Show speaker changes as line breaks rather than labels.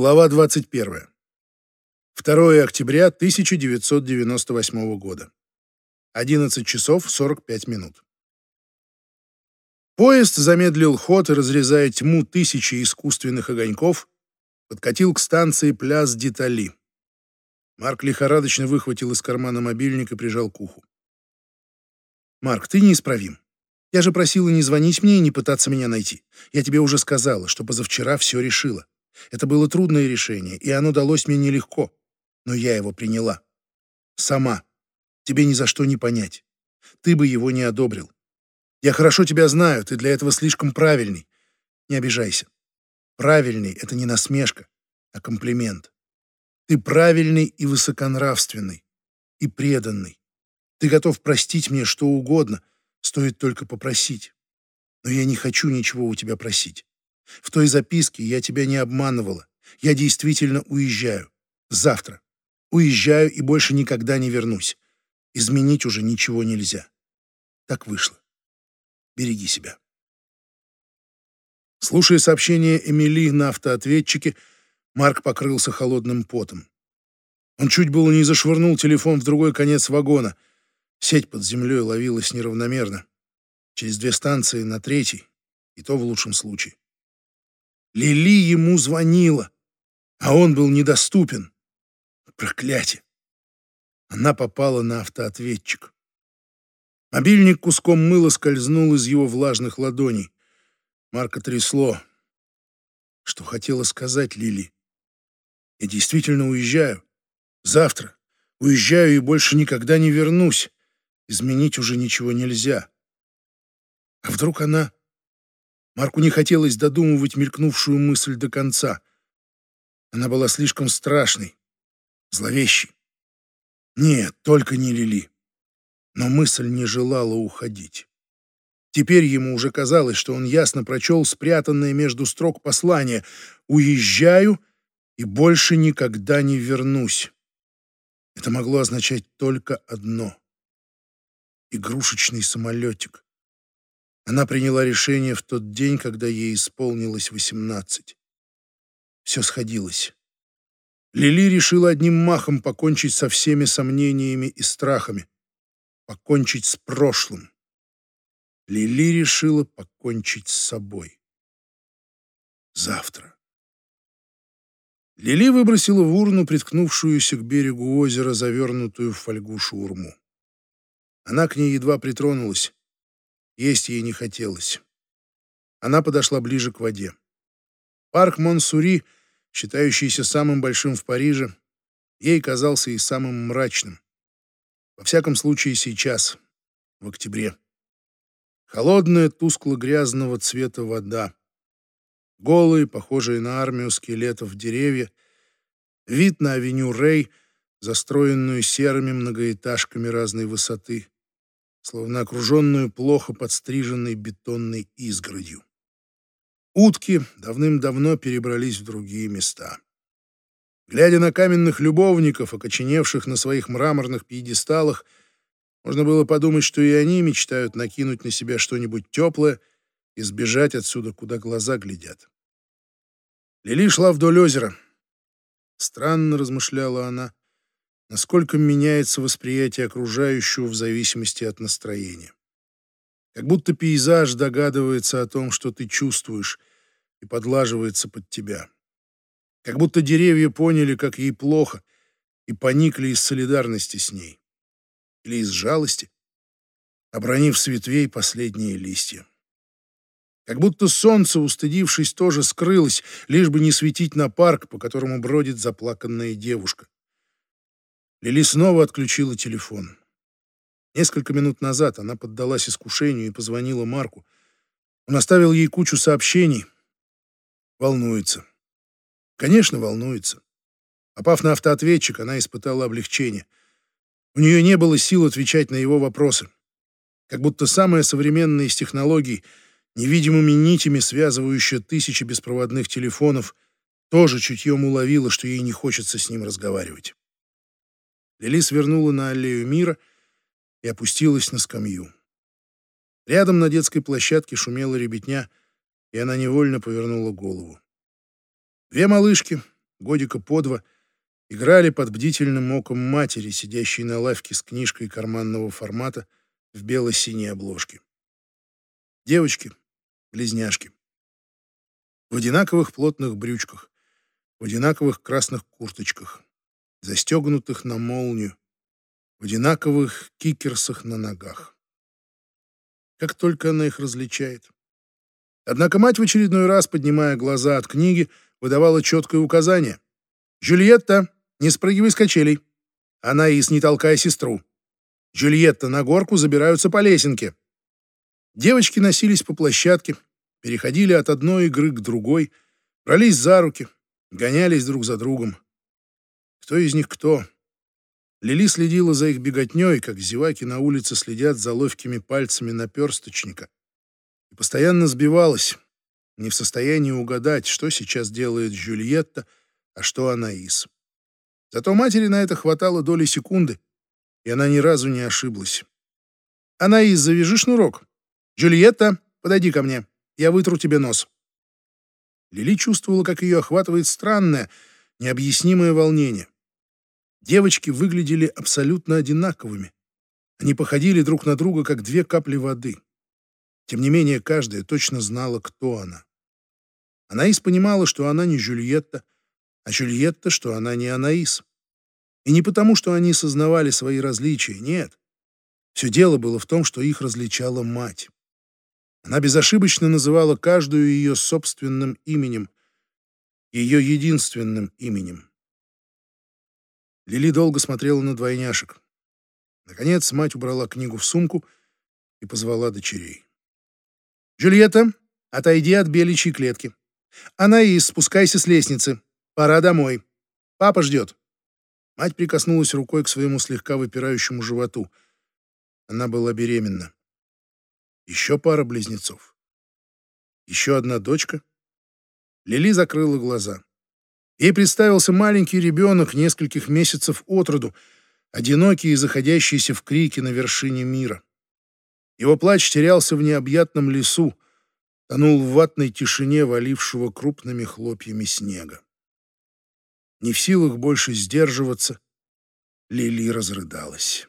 Глава 21. 2 октября 1998 года. 11 часов 45 минут. Поезд замедлил ход разрезая тьму тысячи искусственных огоньков, подкатил к станции Пляс Детали. Марк лихорадочно выхватил из кармана мобильник и прижал к уху. «Марк, ты неисправим. Я же просила не звонить мне и не пытаться меня найти. Я тебе уже сказала, что позавчера все решила. Это было трудное решение, и оно далось мне нелегко. Но я его приняла. Сама. Тебе ни за что не понять. Ты бы его не одобрил. Я хорошо тебя знаю, ты для этого слишком правильный. Не обижайся. Правильный — это не насмешка, а комплимент. Ты правильный и высоконравственный, и преданный. Ты готов простить мне что угодно, стоит только попросить. Но я не хочу ничего у тебя просить. В той записке я тебя не обманывала. Я действительно уезжаю. Завтра. Уезжаю и больше никогда не вернусь. Изменить уже ничего нельзя. Так вышло. Береги себя. Слушая сообщение Эмили на автоответчике, Марк покрылся холодным потом. Он чуть было не зашвырнул телефон в другой конец вагона. Сеть под землей ловилась неравномерно. Через две станции на третий, и то в лучшем случае. Лили ему звонила, а он был недоступен. Проклятие! Она попала на автоответчик. Мобильник куском мыла скользнул из его влажных ладоней. Марка трясло. Что хотела сказать Лили? Я действительно уезжаю. Завтра. Уезжаю и больше никогда не вернусь. Изменить уже ничего нельзя. А вдруг она Марку не хотелось додумывать мелькнувшую мысль до конца. Она была слишком страшной, зловещей. Нет, только не Лили. Но мысль не желала уходить. Теперь ему уже казалось, что он ясно прочел спрятанное между строк послание «Уезжаю и больше никогда не вернусь». Это могло означать только одно — игрушечный самолетик, она приняла решение в тот день, когда ей исполнилось восемнадцать. Все сходилось. Лили решила одним махом покончить со всеми сомнениями и страхами, покончить с прошлым. Лили решила покончить с собой. Завтра. Лили выбросила в урну приткнувшуюся к берегу озера завернутую в фольгу шурму. Она к ней едва притронулась. Есть ей не хотелось. Она подошла ближе к воде. Парк Монсури, считающийся самым большим в Париже, ей казался и самым мрачным. Во всяком случае сейчас, в октябре. Холодная, тускло-грязного цвета вода. Голые, похожие на армию скелетов деревья. Вид на авеню Рей, застроенную серыми многоэтажками разной высоты словно окруженную плохо подстриженной бетонной изгородью. Утки давным-давно перебрались в другие места. Глядя на каменных любовников, окоченевших на своих мраморных пьедесталах, можно было подумать, что и они мечтают накинуть на себя что-нибудь теплое и сбежать отсюда, куда глаза глядят. Лили шла вдоль озера. Странно, размышляла она, насколько меняется восприятие окружающего в зависимости от настроения. Как будто пейзаж догадывается о том, что ты чувствуешь, и подлаживается под тебя. Как будто деревья поняли, как ей плохо, и поникли из солидарности с ней. Или из жалости, обронив с ветвей последние листья. Как будто солнце, устыдившись, тоже скрылось, лишь бы не светить на парк, по которому бродит заплаканная девушка. Лили снова отключила телефон. Несколько минут назад она поддалась искушению и позвонила Марку. Он оставил ей кучу сообщений. Волнуется. Конечно, волнуется. Попав на автоответчик, она испытала облегчение. У нее не было сил отвечать на его вопросы. Как будто самая современная из технологий, невидимыми нитями связывающая тысячи беспроводных телефонов, тоже чутьем уловила, что ей не хочется с ним разговаривать. Лили свернула на аллею мира и опустилась на скамью. Рядом на детской площадке шумела ребятня, и она невольно повернула голову. Две малышки, годика по два, играли под бдительным оком матери, сидящей на лавке с книжкой карманного формата в бело-синей обложке. Девочки, близняшки. В одинаковых плотных брючках, в одинаковых красных курточках, застегнутых на молнию, в одинаковых кикерсах на ногах. Как только она их различает. Однако мать в очередной раз, поднимая глаза от книги, выдавала четкое указание. «Джульетта, не спрыгивай с качелей. Анаис, не толкай сестру. Джульетта, на горку забираются по лесенке». Девочки носились по площадке, переходили от одной игры к другой, брались за руки, гонялись друг за другом. Кто из них кто? Лили следила за их беготней, как зеваки на улице следят за ловкими пальцами наперсточника, и постоянно сбивалась, не в состоянии угадать, что сейчас делает Джульетта, а что Анаис. Зато матери на это хватало доли секунды, и она ни разу не ошиблась. «Анаис, завяжи шнурок. Джульетта, подойди ко мне, я вытру тебе нос». Лили чувствовала, как ее охватывает странное, необъяснимое волнение. Девочки выглядели абсолютно одинаковыми. Они походили друг на друга, как две капли воды. Тем не менее, каждая точно знала, кто она. Анаис понимала, что она не Жюльетта, а Жюльетта, что она не Анаис. И не потому, что они сознавали свои различия, нет. Все дело было в том, что их различала мать. Она безошибочно называла каждую ее собственным именем, ее единственным именем. Лили долго смотрела на двойняшек. Наконец мать убрала книгу в сумку и позвала дочерей. «Джульетта, отойди от беличьей клетки. Анаис, спускайся с лестницы. Пора домой. Папа ждет». Мать прикоснулась рукой к своему слегка выпирающему животу. Она была беременна. Еще пара близнецов. Еще одна дочка. Лили закрыла глаза. Ей представился маленький ребенок нескольких месяцев от роду, одинокий и заходящийся в крики на вершине мира. Его плач терялся в необъятном лесу, тонул в ватной тишине, валившего крупными хлопьями снега. Не в силах больше сдерживаться, Лили разрыдалась.